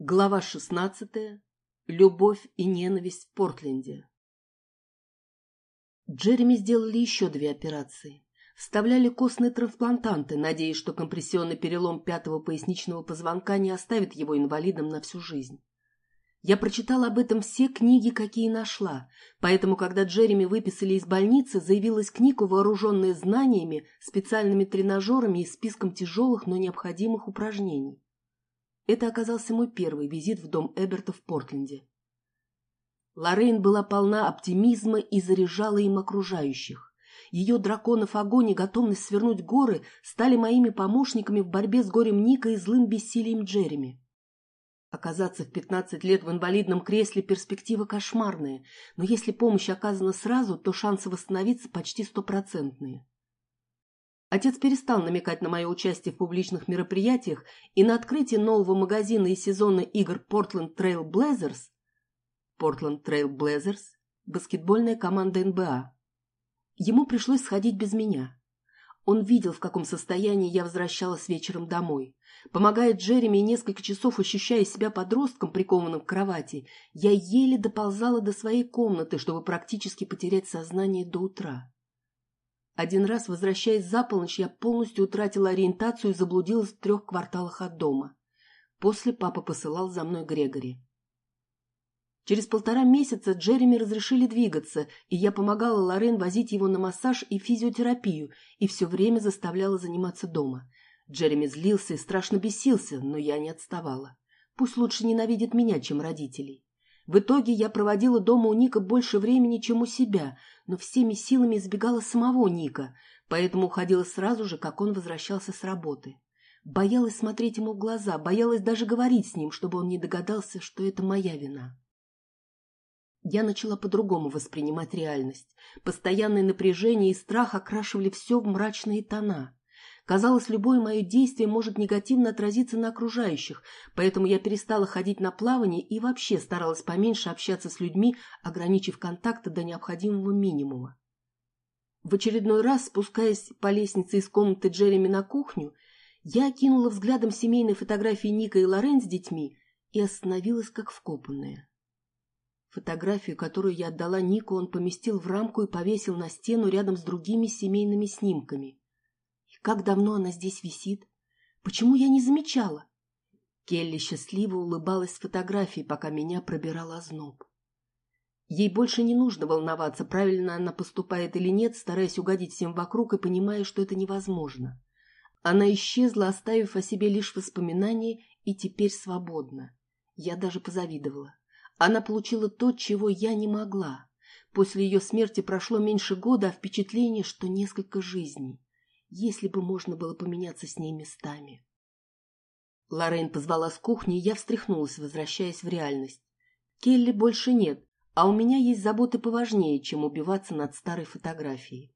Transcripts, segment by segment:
Глава шестнадцатая. Любовь и ненависть в Портленде. Джереми сделали еще две операции. Вставляли костные трансплантанты, надеясь, что компрессионный перелом пятого поясничного позвонка не оставит его инвалидом на всю жизнь. Я прочитала об этом все книги, какие нашла, поэтому, когда Джереми выписали из больницы, заявилась к Нику, вооруженная знаниями, специальными тренажерами и списком тяжелых, но необходимых упражнений. Это оказался мой первый визит в дом Эберта в Портленде. Лоррейн была полна оптимизма и заряжала им окружающих. Ее драконов огонь и готовность свернуть горы стали моими помощниками в борьбе с горем Ника и злым бессилием Джереми. Оказаться в 15 лет в инвалидном кресле перспектива кошмарная, но если помощь оказана сразу, то шансы восстановиться почти стопроцентные. Отец перестал намекать на мое участие в публичных мероприятиях, и на открытии нового магазина и сезона игр Portland Trail Blazers Portland Trail Blazers – баскетбольная команда НБА. Ему пришлось сходить без меня. Он видел, в каком состоянии я возвращалась вечером домой. Помогая Джереми несколько часов ощущая себя подростком, прикованным к кровати, я еле доползала до своей комнаты, чтобы практически потерять сознание до утра. Один раз, возвращаясь за полночь, я полностью утратила ориентацию и заблудилась в трех кварталах от дома. После папа посылал за мной Грегори. Через полтора месяца Джереми разрешили двигаться, и я помогала Лорен возить его на массаж и физиотерапию, и все время заставляла заниматься дома. Джереми злился и страшно бесился, но я не отставала. Пусть лучше ненавидит меня, чем родителей. В итоге я проводила дома у Ника больше времени, чем у себя, но всеми силами избегала самого Ника, поэтому уходила сразу же, как он возвращался с работы. Боялась смотреть ему в глаза, боялась даже говорить с ним, чтобы он не догадался, что это моя вина. Я начала по-другому воспринимать реальность. Постоянное напряжение и страх окрашивали все в мрачные тона. Казалось, любое мое действие может негативно отразиться на окружающих, поэтому я перестала ходить на плавание и вообще старалась поменьше общаться с людьми, ограничив контакты до необходимого минимума. В очередной раз, спускаясь по лестнице из комнаты Джереми на кухню, я окинула взглядом семейные фотографии Ника и Лорен с детьми и остановилась как вкопанная. Фотографию, которую я отдала Нику, он поместил в рамку и повесил на стену рядом с другими семейными снимками. Как давно она здесь висит? Почему я не замечала? Келли счастливо улыбалась с фотографией, пока меня пробирал озноб. Ей больше не нужно волноваться, правильно она поступает или нет, стараясь угодить всем вокруг и понимая, что это невозможно. Она исчезла, оставив о себе лишь воспоминания, и теперь свободна. Я даже позавидовала. Она получила то, чего я не могла. После ее смерти прошло меньше года, а впечатление, что несколько жизней если бы можно было поменяться с ней местами. Лоррейн позвала с кухни, и я встряхнулась, возвращаясь в реальность. Келли больше нет, а у меня есть заботы поважнее, чем убиваться над старой фотографией.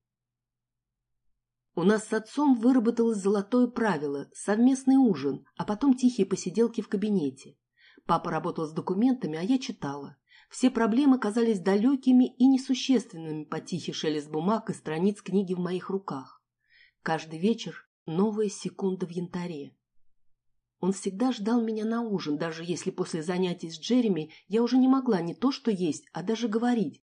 У нас с отцом выработалось золотое правило – совместный ужин, а потом тихие посиделки в кабинете. Папа работал с документами, а я читала. Все проблемы казались далекими и несущественными по тихий шелест бумаг и страниц книги в моих руках. Каждый вечер новая секунда в янтаре. Он всегда ждал меня на ужин, даже если после занятий с Джереми я уже не могла не то что есть, а даже говорить.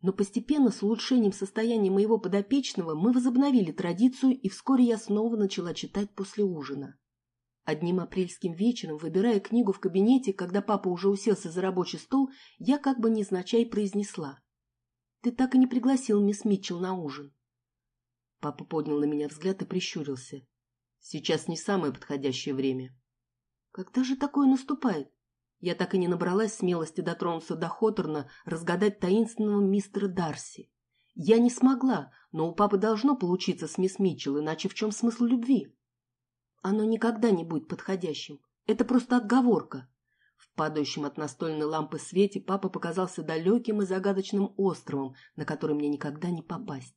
Но постепенно с улучшением состояния моего подопечного мы возобновили традицию, и вскоре я снова начала читать после ужина. Одним апрельским вечером, выбирая книгу в кабинете, когда папа уже уселся за рабочий стол, я как бы незначай произнесла. «Ты так и не пригласил мисс Митчелл на ужин». Папа поднял на меня взгляд и прищурился. Сейчас не самое подходящее время. Когда же такое наступает? Я так и не набралась смелости дотронуться до Хоторна, разгадать таинственного мистера Дарси. Я не смогла, но у папы должно получиться с мисс Митчелл, иначе в чем смысл любви? Оно никогда не будет подходящим. Это просто отговорка. В падающем от настольной лампы свете папа показался далеким и загадочным островом, на который мне никогда не попасть.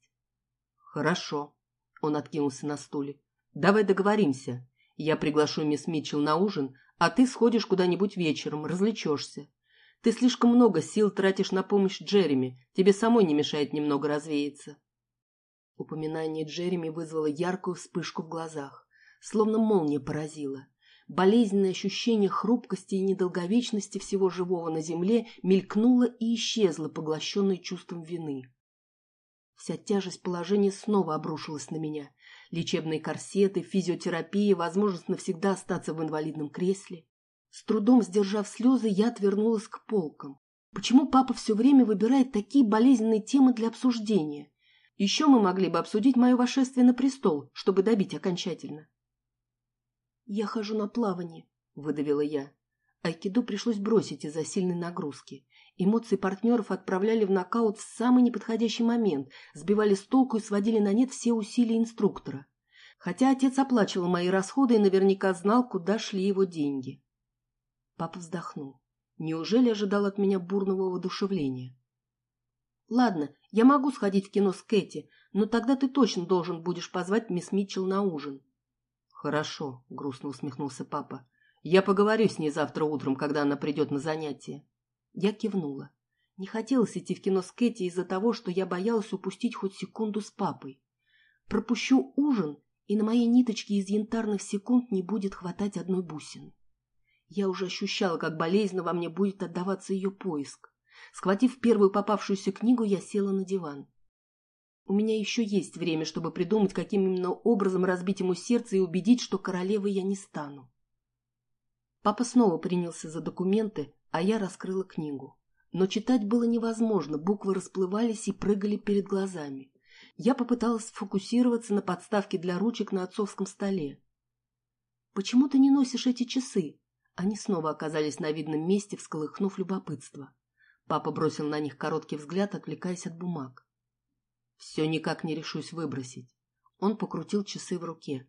«Хорошо», — он откинулся на стуле. «Давай договоримся. Я приглашу мисс Митчелл на ужин, а ты сходишь куда-нибудь вечером, развлечешься. Ты слишком много сил тратишь на помощь Джереми, тебе самой не мешает немного развеяться». Упоминание Джереми вызвало яркую вспышку в глазах, словно молния поразила. болезненное ощущение хрупкости и недолговечности всего живого на земле мелькнуло и исчезло, поглощенное чувством вины. Вся тяжесть положения снова обрушилась на меня. Лечебные корсеты, физиотерапия, возможность навсегда остаться в инвалидном кресле. С трудом сдержав слезы, я отвернулась к полкам. Почему папа все время выбирает такие болезненные темы для обсуждения? Еще мы могли бы обсудить мое вошествие на престол, чтобы добить окончательно. «Я хожу на плавание», — выдавила я. Айкидо пришлось бросить из-за сильной нагрузки. Эмоции партнеров отправляли в нокаут в самый неподходящий момент, сбивали с толку и сводили на нет все усилия инструктора. Хотя отец оплачивал мои расходы и наверняка знал, куда шли его деньги. Папа вздохнул. Неужели ожидал от меня бурного воодушевления? «Ладно, я могу сходить в кино с Кэти, но тогда ты точно должен будешь позвать мисс Митчелл на ужин». «Хорошо», — грустно усмехнулся папа. «Я поговорю с ней завтра утром, когда она придет на занятие». Я кивнула. Не хотелось идти в кино с Кэти из-за того, что я боялась упустить хоть секунду с папой. Пропущу ужин, и на моей ниточке из янтарных секунд не будет хватать одной бусины. Я уже ощущала, как болезненно во мне будет отдаваться ее поиск. Схватив первую попавшуюся книгу, я села на диван. У меня еще есть время, чтобы придумать, каким именно образом разбить ему сердце и убедить, что королевой я не стану. Папа снова принялся за документы, а я раскрыла книгу. Но читать было невозможно, буквы расплывались и прыгали перед глазами. Я попыталась сфокусироваться на подставке для ручек на отцовском столе. «Почему ты не носишь эти часы?» Они снова оказались на видном месте, всколыхнув любопытство. Папа бросил на них короткий взгляд, отвлекаясь от бумаг. «Все никак не решусь выбросить». Он покрутил часы в руке.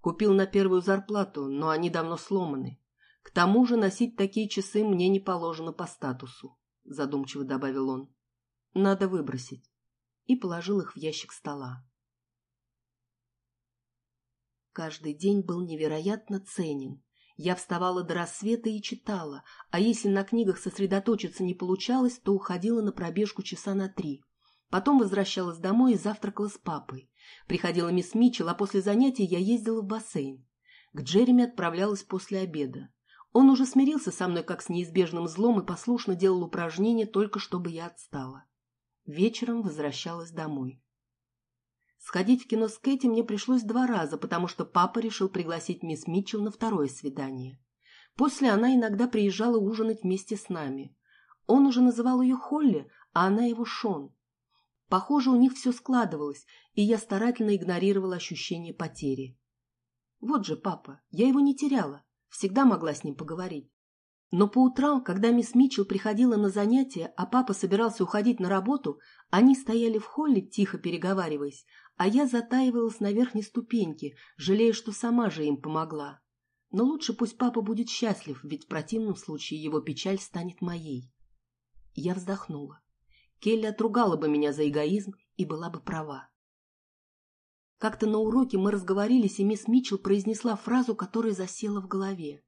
Купил на первую зарплату, но они давно сломаны. К тому же носить такие часы мне не положено по статусу, задумчиво добавил он. Надо выбросить. И положил их в ящик стола. Каждый день был невероятно ценен. Я вставала до рассвета и читала, а если на книгах сосредоточиться не получалось, то уходила на пробежку часа на три. Потом возвращалась домой и завтракала с папой. Приходила мисс Митчелл, а после занятий я ездила в бассейн. К Джереми отправлялась после обеда. Он уже смирился со мной как с неизбежным злом и послушно делал упражнения только чтобы я отстала. Вечером возвращалась домой. Сходить в кино с Кэти мне пришлось два раза, потому что папа решил пригласить мисс Митчелл на второе свидание. После она иногда приезжала ужинать вместе с нами. Он уже называл ее Холли, а она его Шон. Похоже, у них все складывалось, и я старательно игнорировала ощущение потери. Вот же папа, я его не теряла всегда могла с ним поговорить. Но по утрам, когда мисс Митчелл приходила на занятия, а папа собирался уходить на работу, они стояли в холле, тихо переговариваясь, а я затаивалась на верхней ступеньке, жалея, что сама же им помогла. Но лучше пусть папа будет счастлив, ведь в противном случае его печаль станет моей. Я вздохнула. Келли отругала бы меня за эгоизм и была бы права. Как-то на уроке мы разговорились, и мисс Митчелл произнесла фразу, которая засела в голове.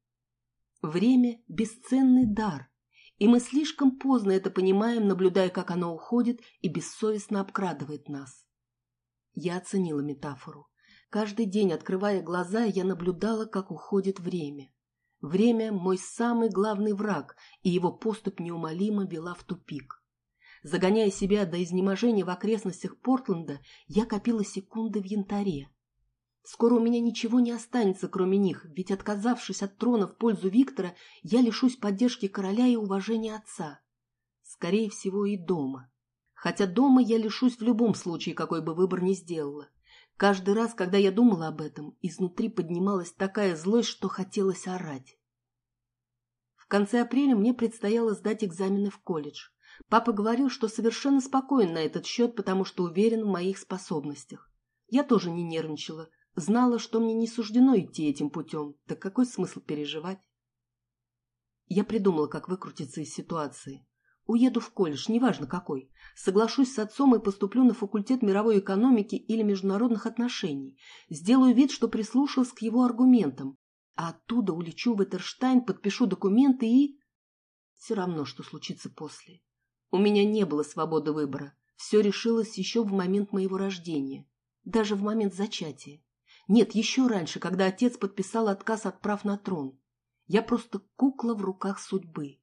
«Время – бесценный дар, и мы слишком поздно это понимаем, наблюдая, как оно уходит и бессовестно обкрадывает нас». Я оценила метафору. Каждый день, открывая глаза, я наблюдала, как уходит время. Время – мой самый главный враг, и его поступь неумолимо вела в тупик. Загоняя себя до изнеможения в окрестностях Портленда, я копила секунды в янтаре. Скоро у меня ничего не останется, кроме них, ведь, отказавшись от трона в пользу Виктора, я лишусь поддержки короля и уважения отца. Скорее всего, и дома. Хотя дома я лишусь в любом случае, какой бы выбор ни сделала. Каждый раз, когда я думала об этом, изнутри поднималась такая злость, что хотелось орать. В конце апреля мне предстояло сдать экзамены в колледж. Папа говорил, что совершенно спокоен на этот счет, потому что уверен в моих способностях. Я тоже не нервничала, знала, что мне не суждено идти этим путем, так какой смысл переживать? Я придумала, как выкрутиться из ситуации. Уеду в колледж, неважно какой. Соглашусь с отцом и поступлю на факультет мировой экономики или международных отношений. Сделаю вид, что прислушалась к его аргументам. А оттуда улечу в Этерштайн, подпишу документы и... Все равно, что случится после. У меня не было свободы выбора. Все решилось еще в момент моего рождения. Даже в момент зачатия. Нет, еще раньше, когда отец подписал отказ от прав на трон. Я просто кукла в руках судьбы.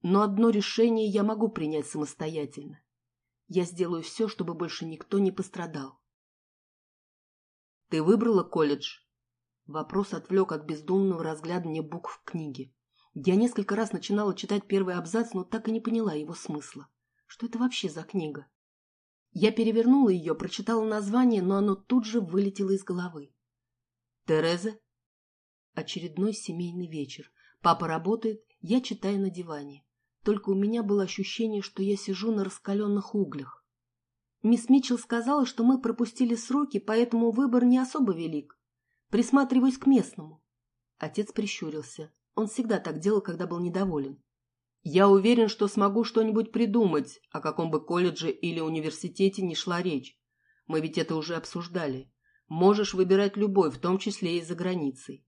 Но одно решение я могу принять самостоятельно. Я сделаю все, чтобы больше никто не пострадал. «Ты выбрала колледж?» Вопрос отвлек от бездумного разглядывания букв в книге. Я несколько раз начинала читать первый абзац, но так и не поняла его смысла. Что это вообще за книга? Я перевернула ее, прочитала название, но оно тут же вылетело из головы. «Тереза?» Очередной семейный вечер. Папа работает, я читаю на диване. Только у меня было ощущение, что я сижу на раскаленных углях. Мисс Митчелл сказала, что мы пропустили сроки, поэтому выбор не особо велик. Присматриваюсь к местному. Отец прищурился. Он всегда так делал, когда был недоволен. Я уверен, что смогу что-нибудь придумать, о каком бы колледже или университете не шла речь. Мы ведь это уже обсуждали. Можешь выбирать любой, в том числе и за границей.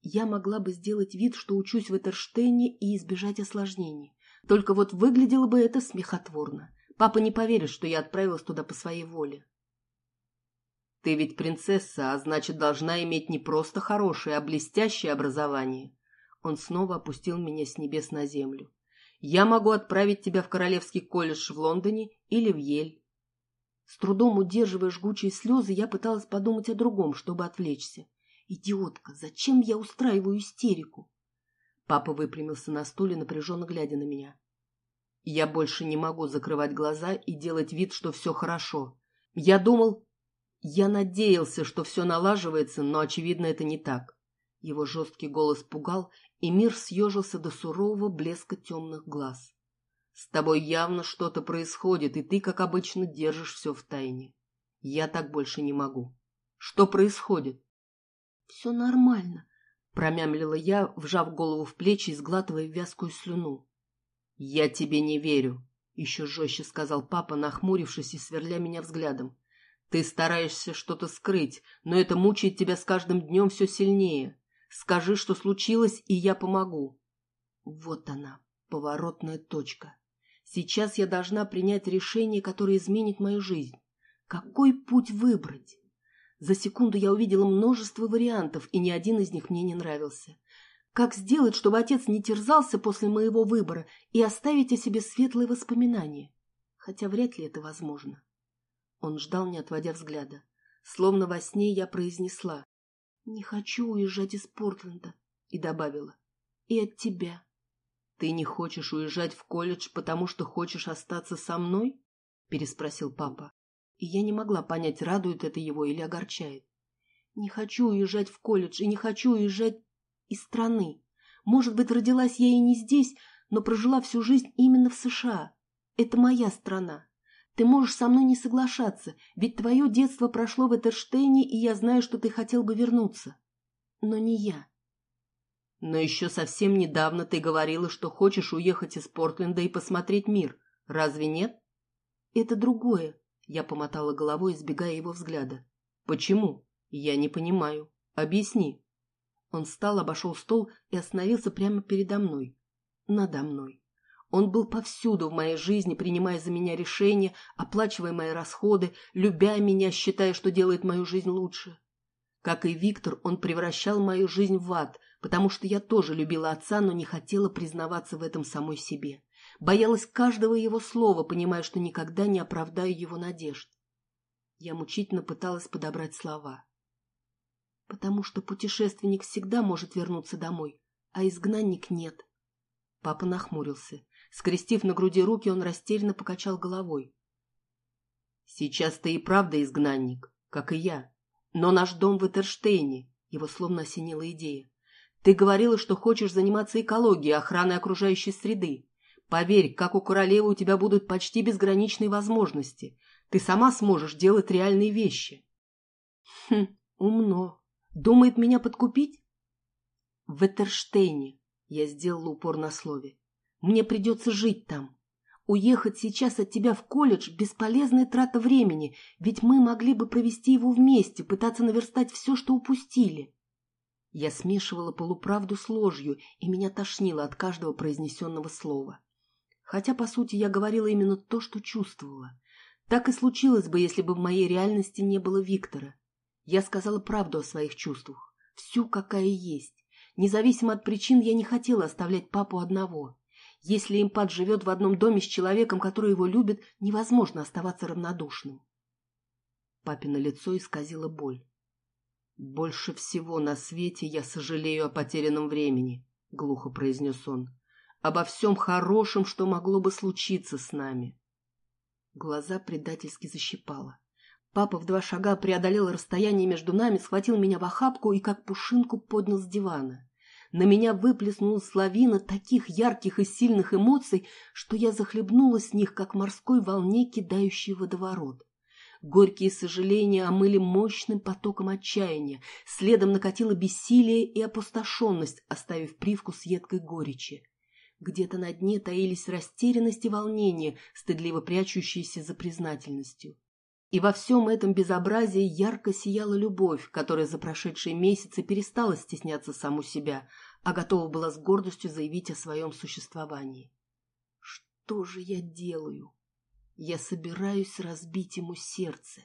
Я могла бы сделать вид, что учусь в Этерштейне и избежать осложнений. Только вот выглядело бы это смехотворно. Папа не поверит, что я отправилась туда по своей воле. Ты ведь принцесса, а значит, должна иметь не просто хорошее, а блестящее образование. Он снова опустил меня с небес на землю. Я могу отправить тебя в Королевский колледж в Лондоне или в Ель. С трудом удерживая жгучие слезы, я пыталась подумать о другом, чтобы отвлечься. Идиотка, зачем я устраиваю истерику? Папа выпрямился на стуле, напряженно глядя на меня. Я больше не могу закрывать глаза и делать вид, что все хорошо. Я думал... Я надеялся, что все налаживается, но, очевидно, это не так. Его жесткий голос пугал, и мир съежился до сурового блеска темных глаз. «С тобой явно что-то происходит, и ты, как обычно, держишь все в тайне. Я так больше не могу. Что происходит?» «Все нормально», — промямлила я, вжав голову в плечи и сглатывая вязкую слюну. «Я тебе не верю», — еще жестче сказал папа, нахмурившись и сверля меня взглядом. «Ты стараешься что-то скрыть, но это мучает тебя с каждым днем все сильнее. Скажи, что случилось, и я помогу. Вот она, поворотная точка. Сейчас я должна принять решение, которое изменит мою жизнь. Какой путь выбрать? За секунду я увидела множество вариантов, и ни один из них мне не нравился. Как сделать, чтобы отец не терзался после моего выбора и оставить о себе светлые воспоминания? Хотя вряд ли это возможно. Он ждал, не отводя взгляда. Словно во сне я произнесла. «Не хочу уезжать из Портленда», и добавила. «И от тебя». «Ты не хочешь уезжать в колледж, потому что хочешь остаться со мной?» переспросил папа. И я не могла понять, радует это его или огорчает. «Не хочу уезжать в колледж и не хочу уезжать из страны. Может быть, родилась я и не здесь, но прожила всю жизнь именно в США. Это моя страна. Ты можешь со мной не соглашаться, ведь твое детство прошло в Этерштейне, и я знаю, что ты хотел бы вернуться. Но не я. Но еще совсем недавно ты говорила, что хочешь уехать из Портленда и посмотреть мир. Разве нет? Это другое. Я помотала головой, избегая его взгляда. Почему? Я не понимаю. Объясни. Он встал, обошел стол и остановился прямо передо мной. Надо мной. Он был повсюду в моей жизни, принимая за меня решения, оплачивая мои расходы, любя меня, считая, что делает мою жизнь лучше. Как и Виктор, он превращал мою жизнь в ад, потому что я тоже любила отца, но не хотела признаваться в этом самой себе. Боялась каждого его слова, понимая, что никогда не оправдаю его надежд. Я мучительно пыталась подобрать слова. Потому что путешественник всегда может вернуться домой, а изгнанник нет. Папа нахмурился. Скрестив на груди руки, он растерянно покачал головой. «Сейчас ты и правда изгнанник, как и я. Но наш дом в Этерштейне», — его словно осенила идея. «Ты говорила, что хочешь заниматься экологией, охраной окружающей среды. Поверь, как у королевы у тебя будут почти безграничные возможности. Ты сама сможешь делать реальные вещи». «Хм, умно. Думает меня подкупить?» «В Этерштейне», — я сделала упор на слове. Мне придется жить там. Уехать сейчас от тебя в колледж – бесполезная трата времени, ведь мы могли бы провести его вместе, пытаться наверстать все, что упустили. Я смешивала полуправду с ложью, и меня тошнило от каждого произнесенного слова. Хотя, по сути, я говорила именно то, что чувствовала. Так и случилось бы, если бы в моей реальности не было Виктора. Я сказала правду о своих чувствах, всю, какая есть. Независимо от причин, я не хотела оставлять папу одного. Если импат живет в одном доме с человеком, который его любит, невозможно оставаться равнодушным. Папино лицо исказило боль. «Больше всего на свете я сожалею о потерянном времени», — глухо произнес он. «Обо всем хорошем, что могло бы случиться с нами». Глаза предательски защипало. Папа в два шага преодолел расстояние между нами, схватил меня в охапку и как пушинку поднял с дивана. На меня выплеснулась лавина таких ярких и сильных эмоций, что я захлебнулась с них, как морской волне, кидающий водоворот. Горькие сожаления омыли мощным потоком отчаяния, следом накатило бессилие и опустошенность, оставив привкус едкой горечи. Где-то на дне таились растерянность и волнение, стыдливо прячущиеся за признательностью. И во всем этом безобразии ярко сияла любовь, которая за прошедшие месяцы перестала стесняться саму себя, а готова была с гордостью заявить о своем существовании. Что же я делаю? Я собираюсь разбить ему сердце.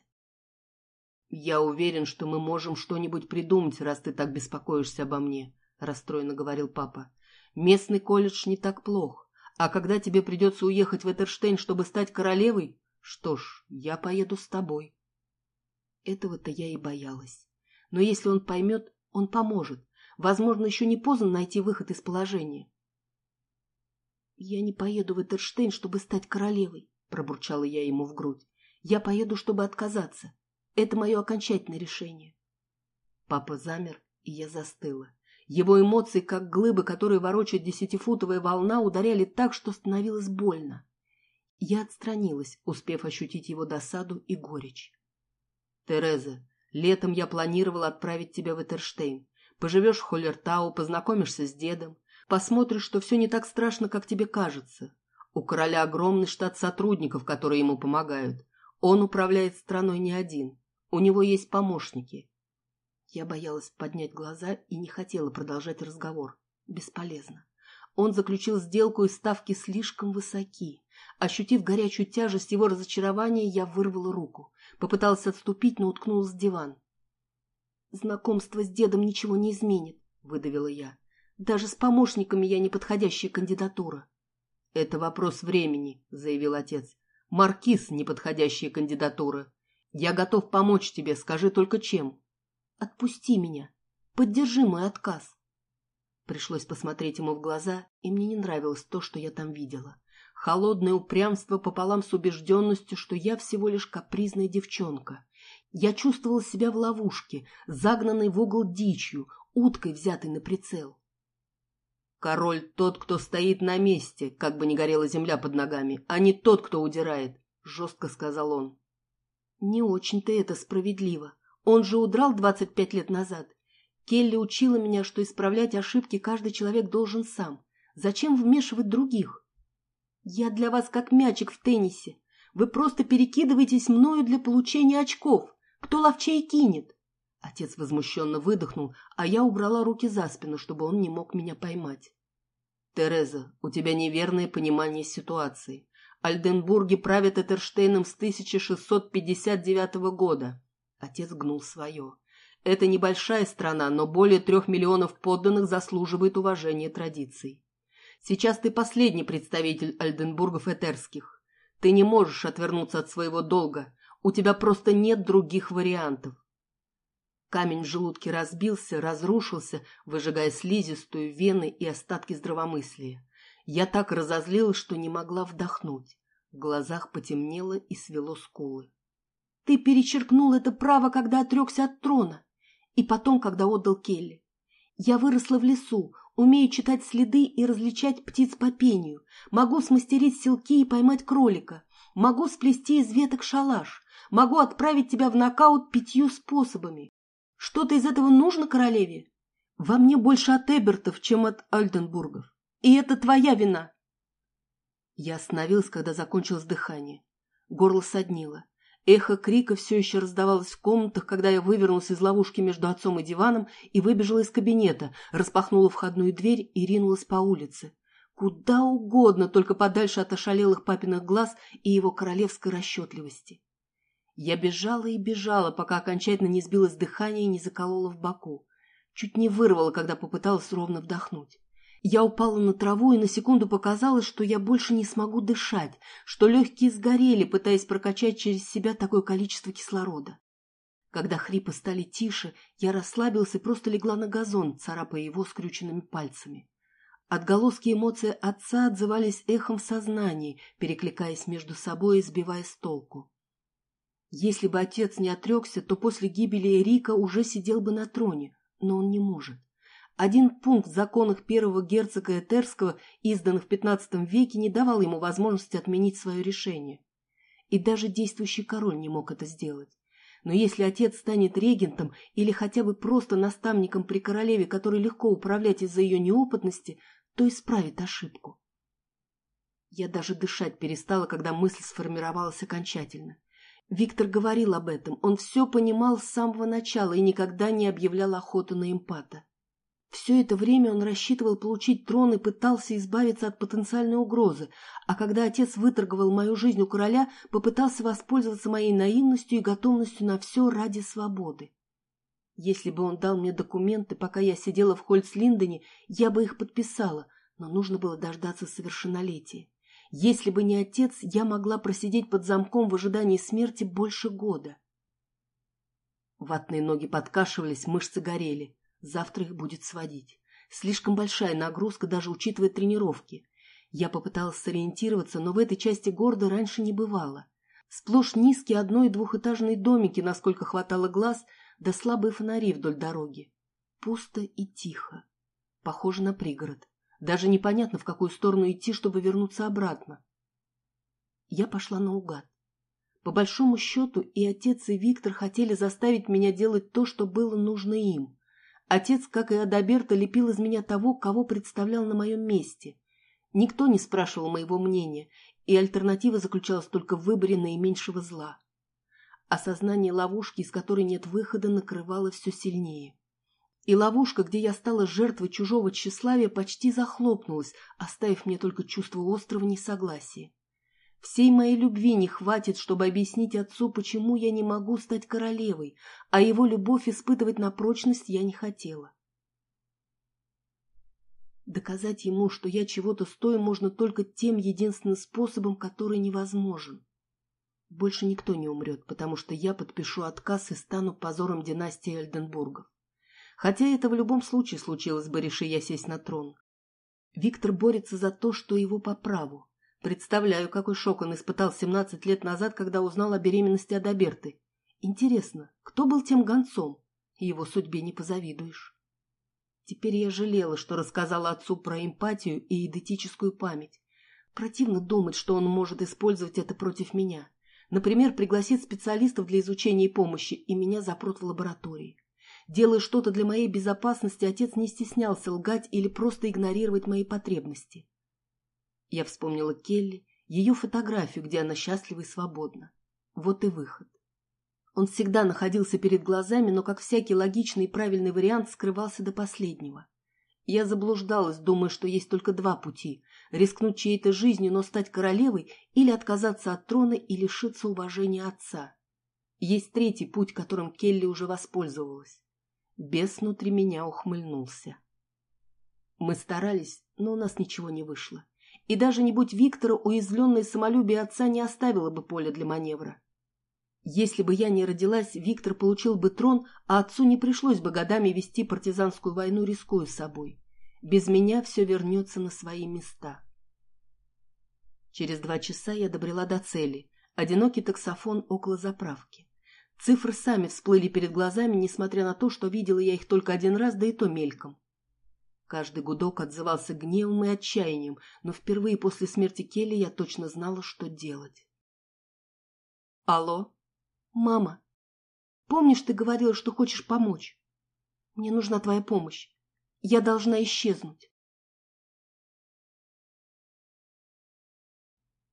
«Я уверен, что мы можем что-нибудь придумать, раз ты так беспокоишься обо мне», — расстроенно говорил папа. «Местный колледж не так плох, а когда тебе придется уехать в Этерштейн, чтобы стать королевой, что ж, я поеду с тобой. Этого-то я и боялась. Но если он поймет, он поможет. Возможно, еще не поздно найти выход из положения. Я не поеду в Этерштейн, чтобы стать королевой, пробурчала я ему в грудь. Я поеду, чтобы отказаться. Это мое окончательное решение. Папа замер, и я застыла. Его эмоции, как глыбы, которые ворочает десятифутовая волна, ударяли так, что становилось больно. Я отстранилась, успев ощутить его досаду и горечь. «Тереза, летом я планировала отправить тебя в Этерштейн. Поживешь в Холлертау, познакомишься с дедом, посмотришь, что все не так страшно, как тебе кажется. У короля огромный штат сотрудников, которые ему помогают. Он управляет страной не один. У него есть помощники». Я боялась поднять глаза и не хотела продолжать разговор. Бесполезно. Он заключил сделку, и ставки слишком высоки. Ощутив горячую тяжесть его разочарования, я вырвала руку. Попыталась отступить, но уткнулась в диван. «Знакомство с дедом ничего не изменит», — выдавила я. «Даже с помощниками я неподходящая кандидатура». «Это вопрос времени», — заявил отец. «Маркиз — неподходящая кандидатура. Я готов помочь тебе, скажи только чем». «Отпусти меня. Поддержи мой отказ». Пришлось посмотреть ему в глаза, и мне не нравилось то, что я там видела. Холодное упрямство пополам с убежденностью, что я всего лишь капризная девчонка. Я чувствовала себя в ловушке, загнанной в угол дичью, уткой, взятой на прицел. «Король тот, кто стоит на месте, как бы ни горела земля под ногами, а не тот, кто удирает», — жестко сказал он. «Не очень-то это справедливо. Он же удрал двадцать пять лет назад. Келли учила меня, что исправлять ошибки каждый человек должен сам. Зачем вмешивать других? Я для вас как мячик в теннисе. Вы просто перекидываетесь мною для получения очков. Кто ловчей кинет? Отец возмущенно выдохнул, а я убрала руки за спину, чтобы он не мог меня поймать. Тереза, у тебя неверное понимание ситуации. Альденбурги правят Этерштейном с 1659 года. Отец гнул свое. Это небольшая страна, но более трех миллионов подданных заслуживает уважения традиций. Сейчас ты последний представитель Альденбургов Этерских. Ты не можешь отвернуться от своего долга. У тебя просто нет других вариантов. Камень в желудке разбился, разрушился, выжигая слизистую, вены и остатки здравомыслия. Я так разозлилась, что не могла вдохнуть. В глазах потемнело и свело скулы. Ты перечеркнул это право, когда отрекся от трона. И потом, когда отдал Келли. Я выросла в лесу, умею читать следы и различать птиц по пению, могу смастерить селки и поймать кролика, могу сплести из веток шалаш, могу отправить тебя в нокаут пятью способами. Что-то из этого нужно королеве? Во мне больше от Эбертов, чем от Альденбургов. И это твоя вина. Я остановилась, когда закончилось дыхание. Горло соднило. Эхо крика все еще раздавалось в комнатах, когда я вывернулась из ловушки между отцом и диваном и выбежала из кабинета, распахнула входную дверь и ринулась по улице. Куда угодно, только подальше от ошалелых папиных глаз и его королевской расчетливости. Я бежала и бежала, пока окончательно не сбилось дыхание и не заколола в боку. Чуть не вырвала, когда попыталась ровно вдохнуть. Я упала на траву, и на секунду показалось, что я больше не смогу дышать, что легкие сгорели, пытаясь прокачать через себя такое количество кислорода. Когда хрипы стали тише, я расслабилась и просто легла на газон, царапая его скрюченными пальцами. Отголоски эмоций отца отзывались эхом в сознании, перекликаясь между собой и сбивая с толку. Если бы отец не отрекся, то после гибели Эрика уже сидел бы на троне, но он не может. Один пункт в законах первого герцога Этерского, изданных в XV веке, не давал ему возможности отменить свое решение. И даже действующий король не мог это сделать. Но если отец станет регентом или хотя бы просто наставником при королеве, который легко управлять из-за ее неопытности, то исправит ошибку. Я даже дышать перестала, когда мысль сформировалась окончательно. Виктор говорил об этом, он все понимал с самого начала и никогда не объявлял охоту на эмпата. Все это время он рассчитывал получить трон и пытался избавиться от потенциальной угрозы, а когда отец выторговал мою жизнь у короля, попытался воспользоваться моей наивностью и готовностью на все ради свободы. Если бы он дал мне документы, пока я сидела в Хольцлиндене, я бы их подписала, но нужно было дождаться совершеннолетия. Если бы не отец, я могла просидеть под замком в ожидании смерти больше года. Ватные ноги подкашивались, мышцы горели. Завтра их будет сводить. Слишком большая нагрузка, даже учитывая тренировки. Я попыталась сориентироваться, но в этой части города раньше не бывало. Сплошь низкие одно- и двухэтажные домики, насколько хватало глаз, да слабые фонари вдоль дороги. Пусто и тихо. Похоже на пригород. Даже непонятно, в какую сторону идти, чтобы вернуться обратно. Я пошла наугад. По большому счету и отец, и Виктор хотели заставить меня делать то, что было нужно им. Отец, как и Адаберта, лепил из меня того, кого представлял на моем месте. Никто не спрашивал моего мнения, и альтернатива заключалась только в выборе наименьшего зла. Осознание ловушки, из которой нет выхода, накрывало все сильнее. И ловушка, где я стала жертвой чужого тщеславия, почти захлопнулась, оставив мне только чувство острого несогласия. Всей моей любви не хватит, чтобы объяснить отцу, почему я не могу стать королевой, а его любовь испытывать на прочность я не хотела. Доказать ему, что я чего-то стою, можно только тем единственным способом, который невозможен. Больше никто не умрет, потому что я подпишу отказ и стану позором династии Эльденбургов. Хотя это в любом случае случилось бы, реши я сесть на трон. Виктор борется за то, что его по праву. Представляю, какой шок он испытал 17 лет назад, когда узнал о беременности Адаберты. Интересно, кто был тем гонцом? Его судьбе не позавидуешь. Теперь я жалела, что рассказала отцу про эмпатию и идентическую память. Противно думать, что он может использовать это против меня. Например, пригласит специалистов для изучения и помощи, и меня запрут в лаборатории. Делая что-то для моей безопасности, отец не стеснялся лгать или просто игнорировать мои потребности. Я вспомнила Келли, ее фотографию, где она счастлива и свободна. Вот и выход. Он всегда находился перед глазами, но, как всякий логичный и правильный вариант, скрывался до последнего. Я заблуждалась, думая, что есть только два пути – рискнуть чьей-то жизнью, но стать королевой, или отказаться от трона и лишиться уважения отца. Есть третий путь, которым Келли уже воспользовалась. Бес внутри меня ухмыльнулся. Мы старались, но у нас ничего не вышло. И даже не будь Виктора, уязвленное самолюбие отца не оставило бы поля для маневра. Если бы я не родилась, Виктор получил бы трон, а отцу не пришлось бы годами вести партизанскую войну, рискуя собой. Без меня все вернется на свои места. Через два часа я добрела до цели. Одинокий таксофон около заправки. Цифры сами всплыли перед глазами, несмотря на то, что видела я их только один раз, да и то мельком. Каждый гудок отзывался гневом и отчаянием, но впервые после смерти Келли я точно знала, что делать. «Алло? Мама, помнишь, ты говорила, что хочешь помочь? Мне нужна твоя помощь. Я должна исчезнуть».